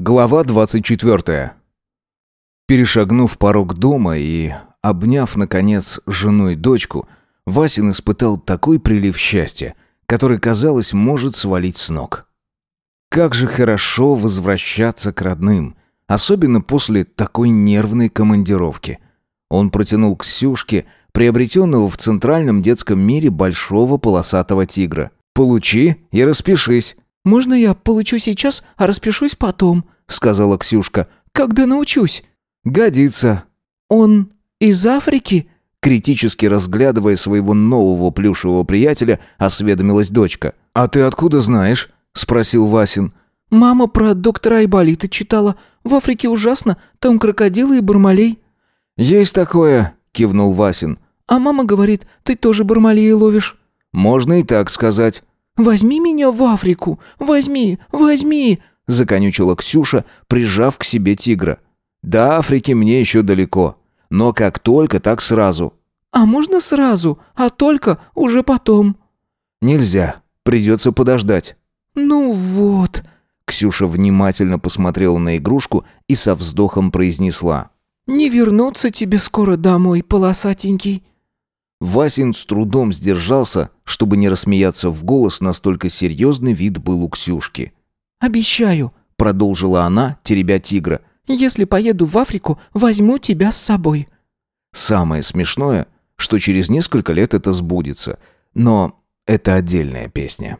Глава 24. Перешагнув порог дома и обняв, наконец, жену и дочку, Васин испытал такой прилив счастья, который, казалось, может свалить с ног. Как же хорошо возвращаться к родным, особенно после такой нервной командировки. Он протянул к Сюшке, приобретенного в центральном детском мире большого полосатого тигра. «Получи и распишись». «Можно я получу сейчас, а распишусь потом?» — сказала Ксюшка. «Когда научусь?» «Годится». «Он из Африки?» Критически разглядывая своего нового плюшевого приятеля, осведомилась дочка. «А ты откуда знаешь?» — спросил Васин. «Мама про доктора Айболита читала. В Африке ужасно, там крокодилы и бармалей». «Есть такое», — кивнул Васин. «А мама говорит, ты тоже бармалеи ловишь». «Можно и так сказать». «Возьми меня в Африку! Возьми! Возьми!» — законючила Ксюша, прижав к себе тигра. «До Африки мне еще далеко. Но как только, так сразу». «А можно сразу, а только уже потом?» «Нельзя. Придется подождать». «Ну вот...» Ксюша внимательно посмотрела на игрушку и со вздохом произнесла. «Не вернуться тебе скоро домой, полосатенький». Васин с трудом сдержался, чтобы не рассмеяться в голос, настолько серьезный вид был у Ксюшки. «Обещаю», — продолжила она, теребя тигра, «если поеду в Африку, возьму тебя с собой». Самое смешное, что через несколько лет это сбудется, но это отдельная песня.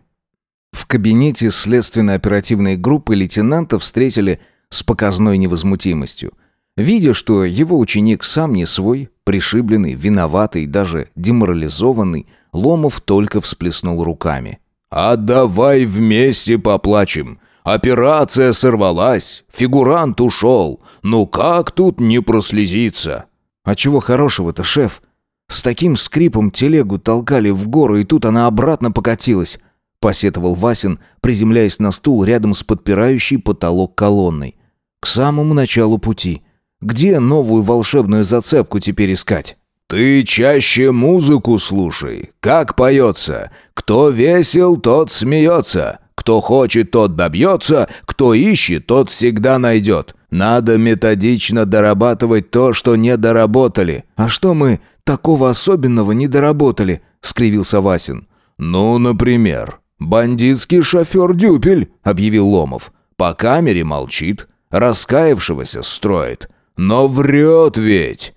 В кабинете следственно-оперативной группы лейтенанта встретили с показной невозмутимостью. Видя, что его ученик сам не свой, пришибленный, виноватый, даже деморализованный, Ломов только всплеснул руками. «А давай вместе поплачем. Операция сорвалась, фигурант ушел. Ну как тут не прослезиться?» «А чего хорошего-то, шеф? С таким скрипом телегу толкали в гору, и тут она обратно покатилась», — посетовал Васин, приземляясь на стул рядом с подпирающей потолок колонной. «К самому началу пути. Где новую волшебную зацепку теперь искать?» «Ты чаще музыку слушай. Как поется? Кто весел, тот смеется. Кто хочет, тот добьется. Кто ищет, тот всегда найдет. Надо методично дорабатывать то, что не доработали». «А что мы такого особенного не доработали?» — скривился Васин. «Ну, например, бандитский шофер Дюпель», — объявил Ломов. «По камере молчит, раскаявшегося строит. Но врет ведь».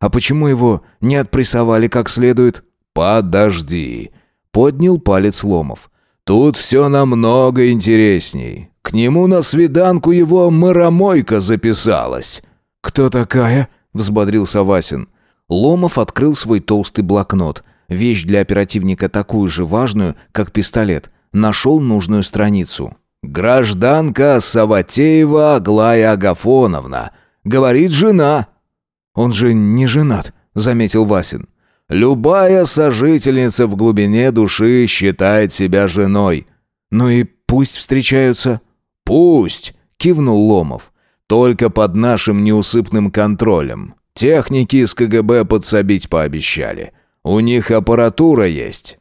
А почему его не отпрессовали как следует? Подожди. Поднял палец Ломов. Тут все намного интересней. К нему на свиданку его маромойка записалась. Кто такая? Взбодрился Васин. Ломов открыл свой толстый блокнот. Вещь для оперативника такую же важную, как пистолет. Нашел нужную страницу. «Гражданка Саватеева Аглая Агафоновна. Говорит жена. «Он же не женат», — заметил Васин. «Любая сожительница в глубине души считает себя женой». «Ну и пусть встречаются». «Пусть», — кивнул Ломов. «Только под нашим неусыпным контролем. Техники из КГБ подсобить пообещали. У них аппаратура есть.